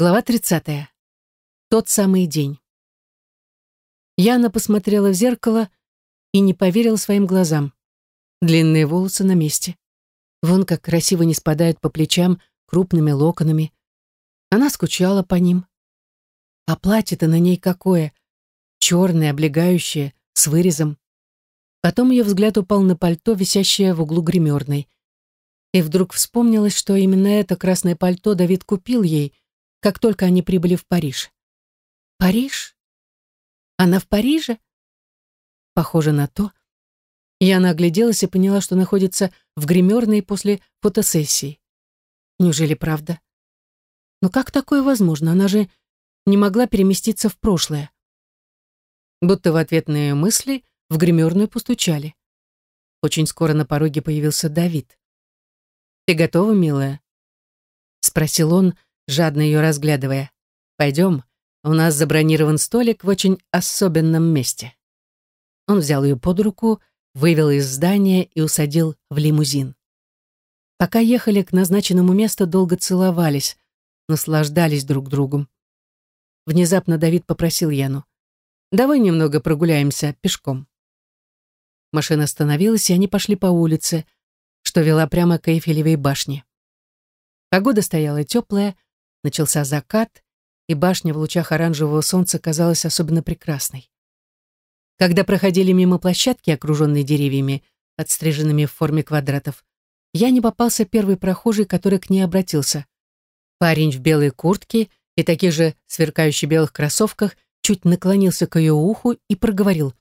Глава 30. Тот самый день. Яна посмотрела в зеркало и не поверила своим глазам. Длинные волосы на месте. Вон как красиво не спадают по плечам крупными локонами. Она скучала по ним. А платье-то на ней какое? Черное, облегающее, с вырезом. Потом ее взгляд упал на пальто, висящее в углу гримерной. И вдруг вспомнилось, что именно это красное пальто Давид купил ей, как только они прибыли в Париж. Париж? Она в Париже? Похоже на то. Яна огляделась и поняла, что находится в гримерной после фотосессии. Неужели правда? Но как такое возможно? Она же не могла переместиться в прошлое. Будто в ответ на ее мысли в гримерную постучали. Очень скоро на пороге появился Давид. «Ты готова, милая?» — спросил он, жадно ее разглядывая. «Пойдем, у нас забронирован столик в очень особенном месте». Он взял ее под руку, вывел из здания и усадил в лимузин. Пока ехали к назначенному месту, долго целовались, наслаждались друг другом. Внезапно Давид попросил Яну. «Давай немного прогуляемся пешком». Машина остановилась, и они пошли по улице, что вела прямо к Эйфелевой башне. Погода стояла теплая, начался закат, и башня в лучах оранжевого солнца казалась особенно прекрасной. Когда проходили мимо площадки, окруженной деревьями, отстриженными в форме квадратов, я не попался первый прохожий, который к ней обратился. Парень в белой куртке и таких же сверкающих белых кроссовках чуть наклонился к ее уху и проговорил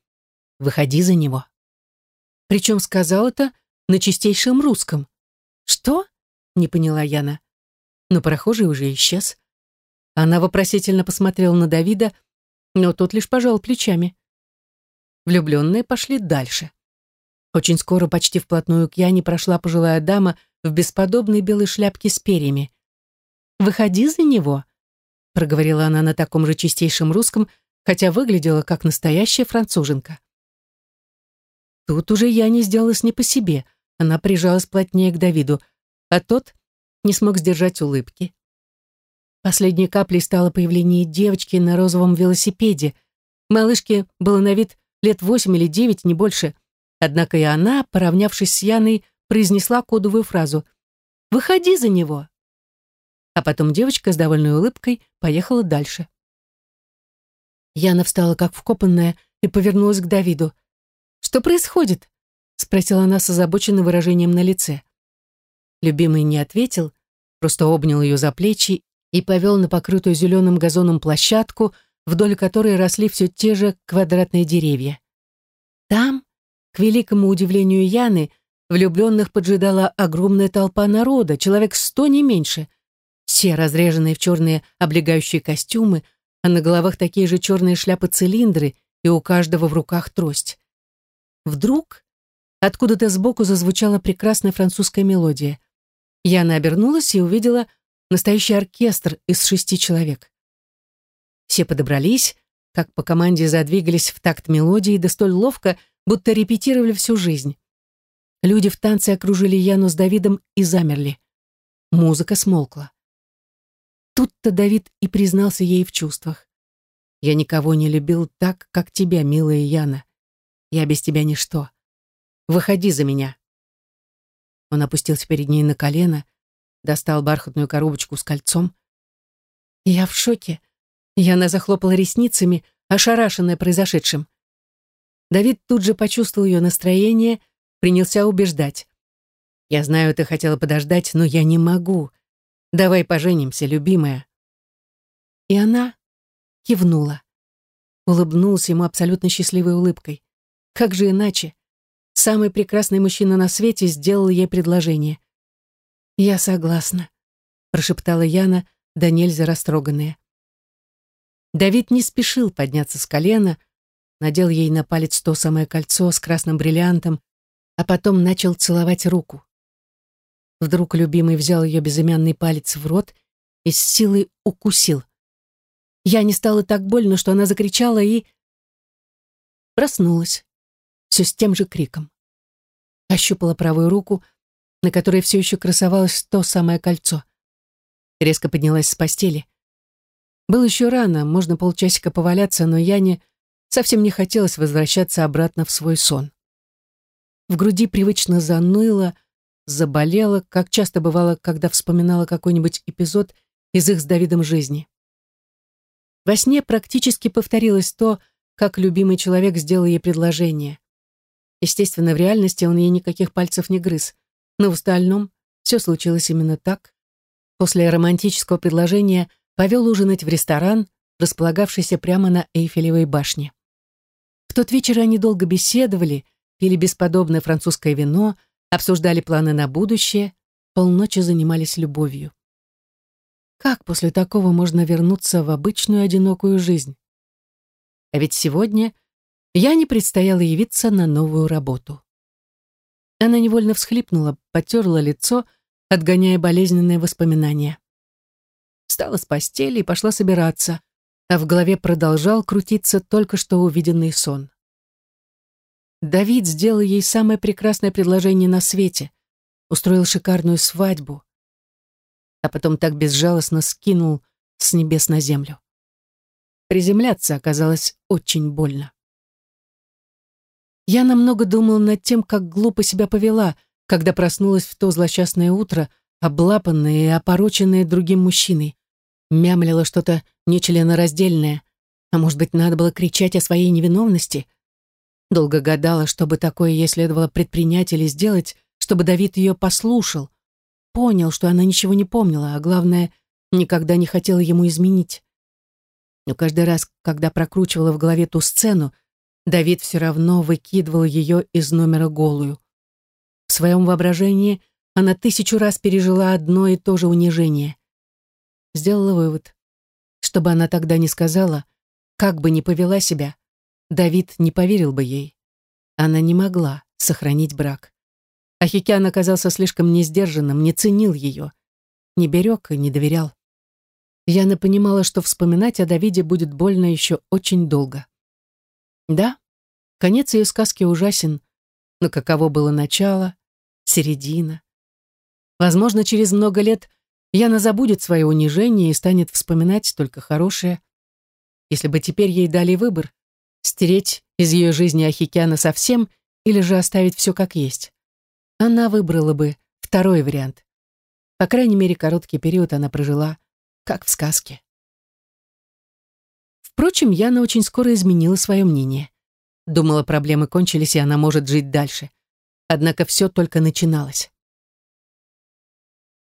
«Выходи за него». Причем сказал это на чистейшем русском. «Что?» — не поняла Яна. Но прохожий уже исчез. Она вопросительно посмотрела на Давида, но тот лишь пожал плечами. Влюбленные пошли дальше. Очень скоро, почти вплотную к Яне, прошла пожилая дама в бесподобной белой шляпке с перьями. «Выходи за него», — проговорила она на таком же чистейшем русском, хотя выглядела как настоящая француженка. Тут уже я не сделалась не по себе. Она прижалась плотнее к Давиду, а тот не смог сдержать улыбки. Последней каплей стало появление девочки на розовом велосипеде. Малышке было на вид лет восемь или девять, не больше. Однако и она, поравнявшись с Яной, произнесла кодовую фразу «Выходи за него!». А потом девочка с довольной улыбкой поехала дальше. Яна встала как вкопанная и повернулась к Давиду. «Что происходит?» — спросила она с озабоченным выражением на лице. Любимый не ответил, просто обнял ее за плечи и повел на покрытую зеленым газоном площадку, вдоль которой росли все те же квадратные деревья. Там, к великому удивлению Яны, влюбленных поджидала огромная толпа народа, человек сто не меньше. Все разреженные в черные облегающие костюмы, а на головах такие же черные шляпы-цилиндры и у каждого в руках трость. Вдруг откуда-то сбоку зазвучала прекрасная французская мелодия. Яна обернулась и увидела настоящий оркестр из шести человек. Все подобрались, как по команде задвигались в такт мелодии, да столь ловко, будто репетировали всю жизнь. Люди в танце окружили Яну с Давидом и замерли. Музыка смолкла. Тут-то Давид и признался ей в чувствах. «Я никого не любил так, как тебя, милая Яна. Я без тебя ничто. Выходи за меня». Он опустился перед ней на колено, достал бархатную коробочку с кольцом. Я в шоке. Яна захлопала ресницами, ошарашенная произошедшим. Давид тут же почувствовал ее настроение, принялся убеждать. «Я знаю, ты хотела подождать, но я не могу. Давай поженимся, любимая». И она кивнула. Улыбнулся ему абсолютно счастливой улыбкой. Как же иначе? Самый прекрасный мужчина на свете сделал ей предложение. «Я согласна», — прошептала Яна, да нельзя растроганная. Давид не спешил подняться с колена, надел ей на палец то самое кольцо с красным бриллиантом, а потом начал целовать руку. Вдруг любимый взял ее безымянный палец в рот и с силой укусил. Я не стало так больно, что она закричала и... Проснулась все с тем же криком. Ощупала правую руку, на которой все еще красовалось то самое кольцо. Резко поднялась с постели. Было еще рано, можно полчасика поваляться, но Яне совсем не хотелось возвращаться обратно в свой сон. В груди привычно заныло, заболело, как часто бывало, когда вспоминала какой-нибудь эпизод из их с Давидом жизни. Во сне практически повторилось то, как любимый человек сделал ей предложение. Естественно, в реальности он ей никаких пальцев не грыз, но в остальном все случилось именно так. После романтического предложения повел ужинать в ресторан, располагавшийся прямо на Эйфелевой башне. В тот вечер они долго беседовали, пили бесподобное французское вино, обсуждали планы на будущее, полночи занимались любовью. Как после такого можно вернуться в обычную одинокую жизнь? А ведь сегодня я не предстояло явиться на новую работу. Она невольно всхлипнула, потерла лицо, отгоняя болезненные воспоминания. Встала с постели и пошла собираться, а в голове продолжал крутиться только что увиденный сон. Давид сделал ей самое прекрасное предложение на свете, устроил шикарную свадьбу, а потом так безжалостно скинул с небес на землю. Приземляться оказалось очень больно. Я намного думала над тем, как глупо себя повела, когда проснулась в то злосчастное утро, облапанная и опороченная другим мужчиной. Мямлила что-то нечленораздельное. А может быть, надо было кричать о своей невиновности? Долго гадала, что бы такое ей следовало предпринять или сделать, чтобы Давид ее послушал, понял, что она ничего не помнила, а главное, никогда не хотела ему изменить. Но каждый раз, когда прокручивала в голове ту сцену, Давид все равно выкидывал ее из номера голую. В своем воображении она тысячу раз пережила одно и то же унижение. Сделала вывод. Чтобы она тогда не сказала, как бы ни повела себя, Давид не поверил бы ей. Она не могла сохранить брак. Ахикян оказался слишком несдержанным, не ценил ее, не берег и не доверял. Яна понимала, что вспоминать о Давиде будет больно еще очень долго. Да, конец ее сказки ужасен, но каково было начало, середина. Возможно, через много лет Яна забудет свое унижение и станет вспоминать только хорошее. Если бы теперь ей дали выбор, стереть из ее жизни Ахикяна совсем или же оставить все как есть она выбрала бы второй вариант. По крайней мере, короткий период она прожила, как в сказке. Впрочем, Яна очень скоро изменила свое мнение. Думала, проблемы кончились, и она может жить дальше. Однако все только начиналось.